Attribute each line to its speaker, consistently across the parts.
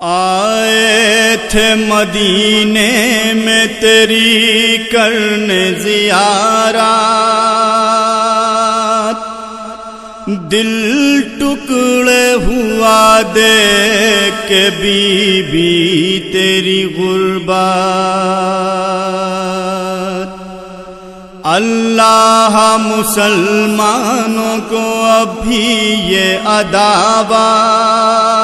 Speaker 1: آئے تھے مدینے میں تیری کرنے زیارہ دل ٹکڑے ہوا دے کے بی بی تیری غربات اللہ مسلمانوں کو ابھی یہ اداوات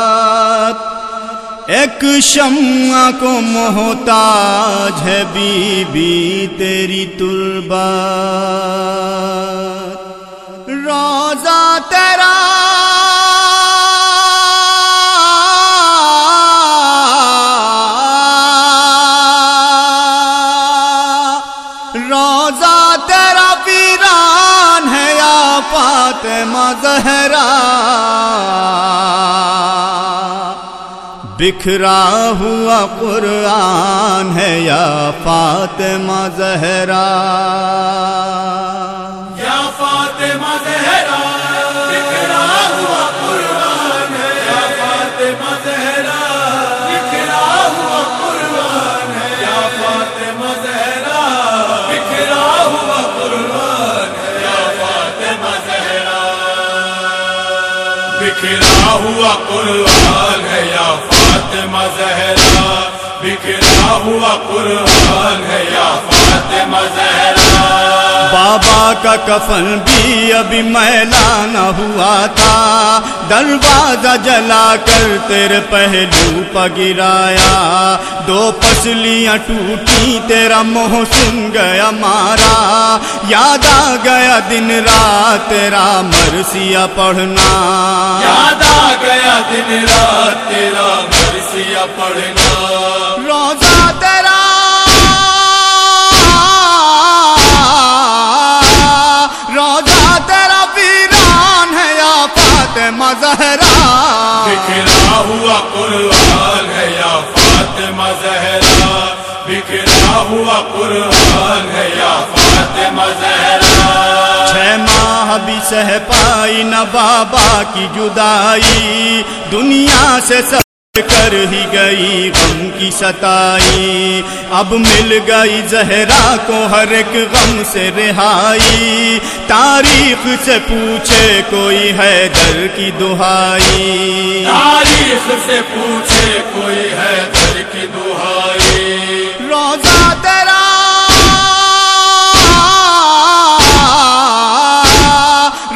Speaker 1: ایک شمع کو محتاج ہے بی بی، تیری تربا روزہ تیرا۔ روزہ تیرا ویران ہے یا فاطمہ زہرا۔ بکھرا ہوا قرآن ہے یا فاطمہ زہرا
Speaker 2: یا فاطمہ زہرا بکھرا ہوا قرآن ہے یا فاطمہ زہرا؟ بکھرا ہوا قرآن ہے یا فاطمہ زہرا؟
Speaker 1: بابا کا کفن بھی ابھی میلا نہ ہوا تھا۔ دروازہ جلا کر تیرے پہلو پہ گرایا۔ دو پسلیاں ٹوٹی، تیرا محسن گیا مارا۔ یاد آ گیا دن رات تیرا مرثیہ پڑھنا۔
Speaker 2: یاد آ گیا دن رات تیرا مرثیہ پڑھنا۔
Speaker 1: زہرا۔
Speaker 2: بکھرا ہوا قرآن ہے یا فاطمہ زہرا؟ بکھرا ہوا قرآن ہے یا فاطمہ زہرا؟
Speaker 1: چھ ماہ بھی سہ پائی نہ بابا کی جدائی دنیا سے سب کر ہی گئی غم کی ستائی۔ اب مل گئی زہرا کو ہر ایک غم سے رہائی۔ تاریخ سے پوچھے کوئی ہے در کی دہائی۔
Speaker 2: تاریخ سے پوچھے کوئی ہے در کی دہائی۔
Speaker 1: روزہ تیرا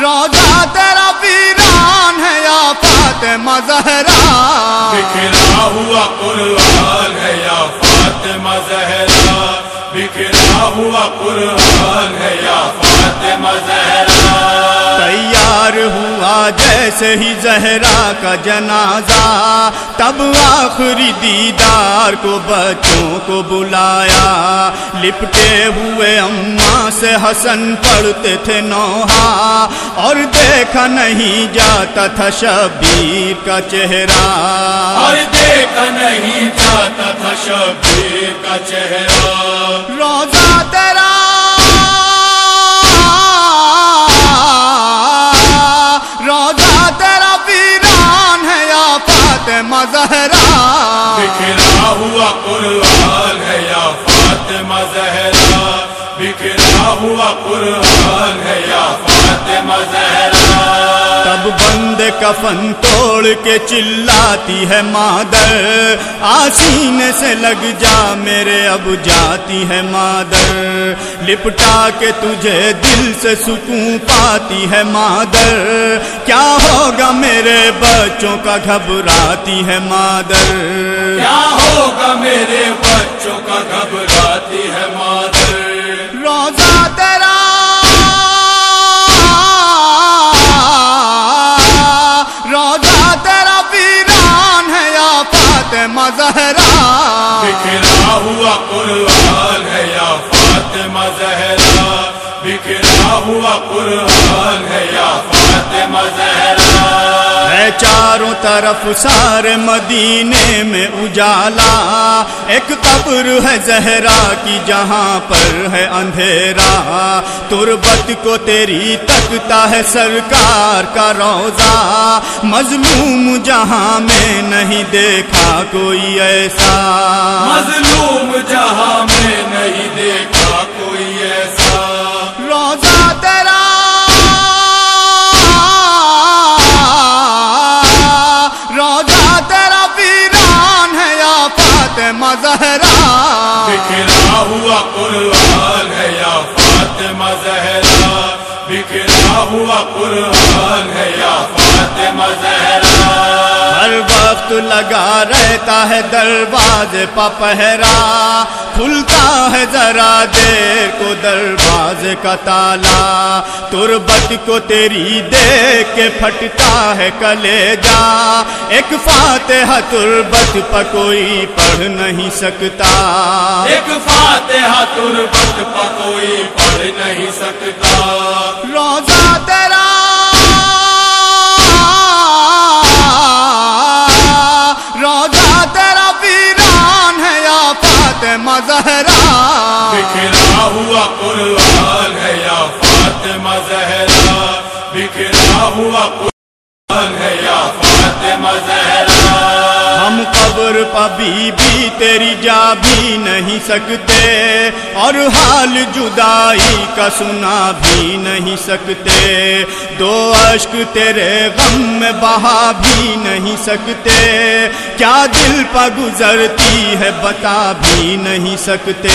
Speaker 1: روزہ تیرا ویران ہے یا فاطمہ زہرا جیسے ہی زہرا کا جنازہ تب آخری دیدار کو بچوں کو بلایا۔ لپٹے ہوئے اماں سے حسن پڑھتے تھے نوحا اور دیکھا نہیں جاتا تھا شبیر کا چہرہ۔
Speaker 2: اور دیکھا نہیں جاتا تھا شبیر کا چہرہ۔
Speaker 1: روزہ زہرا۔
Speaker 2: بکھرا ہوا قرآن ہے یا فاطمہ زہرا۔ بکھرا ہوا قرآن ہے
Speaker 1: کفن توڑ کے چلاتی ہے مادر۔ آسینے سے لگ جا میرے، اب جاتی ہے مادر۔ لپٹا کے تجھے دل سے سکون پاتی ہے مادر۔ کیا ہوگا میرے بچوں کا گھبراتی ہے مادر۔
Speaker 2: کیا ہوگا میرے بچوں کا گھبراتی ہے
Speaker 1: طرف سارے مدینے میں اجالا۔ ایک قبر ہے زہرا کی جہاں پر ہے اندھیرا۔ تربت کو تیری تکتا ہے سرکار کا روزہ۔ مظلوم جہاں میں نہیں دیکھا کوئی ایسا۔
Speaker 2: مظلوم جہاں میں نہیں دیکھا قرآن ہے یا فاطمہ زہرا؟ بکھرا ہوا قرآن ہے یا فاطمہ زہرا؟
Speaker 1: ہر وقت لگا رہتا ہے دروازے پا پہرا کھلتا ہے ذرا دیر کو دروازے کا تالا۔ تربت کو تیری دیکھ کے پھٹتا ہے کلے جا ایک فاتحہ تربت پا کوئی پڑھ نہیں سکتا۔
Speaker 2: ایک فاتحہ تربت پا کوئی پڑھ نہیں سکتا۔
Speaker 1: روزہ تیرا روزہ تیرا ویران ہے یا فاطمہ زہرا؟
Speaker 2: بکھرا ہوا قرآن ہے یا فاطمہ زہرا؟ بکھرا ہوا
Speaker 1: بی بی تیری جا بھی نہیں سکتے اور حال جدائی کا سنا بھی نہیں سکتے۔ دو اشک تیرے غم میں بہا بھی نہیں سکتے۔ کیا دل پا گزرتی ہے بتا بھی نہیں سکتے۔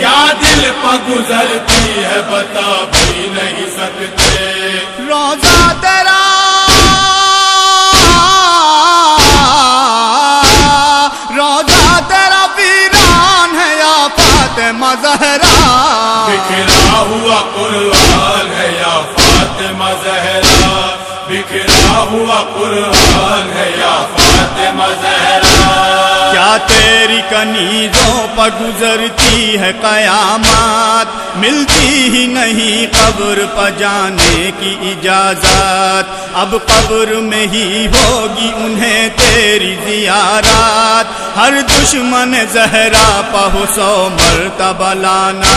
Speaker 2: کیا دل پہ گزرتی ہے بتا بھی نہیں سکتے۔
Speaker 1: روزہ تیرا فاطمہ زہرا
Speaker 2: بکھرا ہوا قرآن ہے یا فاطمہ زہرا بکھرا ہوا قرآن ہے یا فاطمہ زہرا
Speaker 1: کیا تیری کنیزوں پر گزرتی ہے قیامات، ملتی ہی نہیں قبر پر جانے کی اجازت۔ اب قبر میں ہی ہوگی انہیں تیری زیارات۔ ہر دشمن زہرا پہو سو مرتبہ لانا۔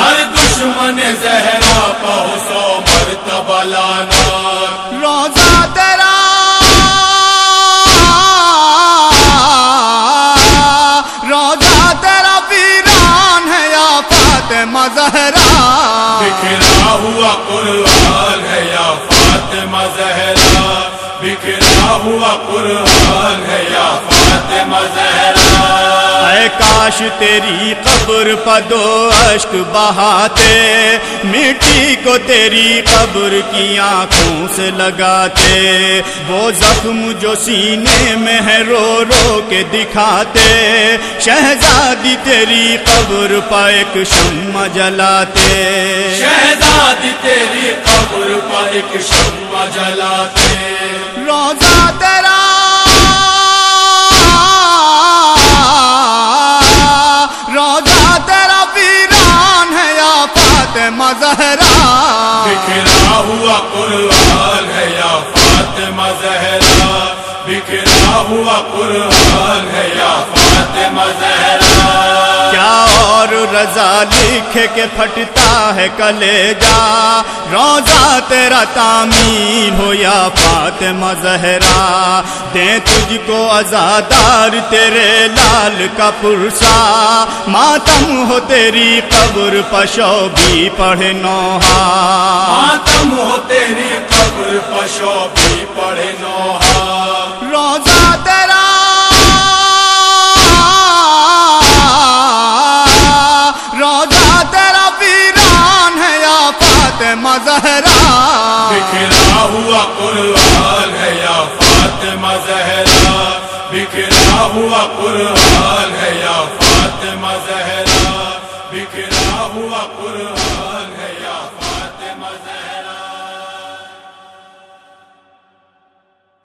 Speaker 2: ہر دشمن زہرا پہو سو مرتبہ لانا۔ بکھرا ہوا قرآن ہے یا فاطمہ
Speaker 1: کاش تیری قبر پا دو اشک بہاتے مٹی کو تیری قبر کی آنکھوں سے لگاتے۔ وہ زخم جو سینے میں ہے رو رو کے دکھاتے۔ شہزادی تیری قبر پا ایک شمع جلاتے۔
Speaker 2: شہزادی تیری قبر پر ایک شمع جلاتے۔
Speaker 1: روزہ زہرا۔
Speaker 2: بکھرا ہوا قرآن ہے یا فاطمہ زہرا۔ بکھرا ہوا قرآن ہے یا فاطمہ
Speaker 1: رضا لکھ کے پھٹتا ہے کلے جا روزہ تیرا تعمیر ہو یا فاطمہ زہرا۔ دیں تجھ کو ازادار تیرے لال کا پرسا۔ ماتم ہو تیری قبر پشو بھی پڑھے نوحا
Speaker 2: ماتم ہو تیری قبر پشو بھی پڑھے نوحا بکھرا